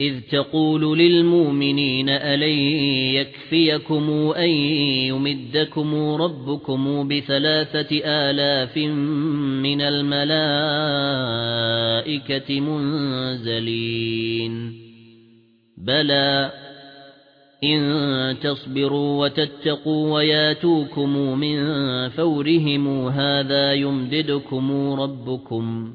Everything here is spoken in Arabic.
إذ تقول للمؤمنين ألن يكفيكم أن يمدكم ربكم بثلاثة آلاف من الملائكة منزلين. بلى إن تصبروا وتتقوا وياتوكم من فورهم هذا يمددكم ربكم.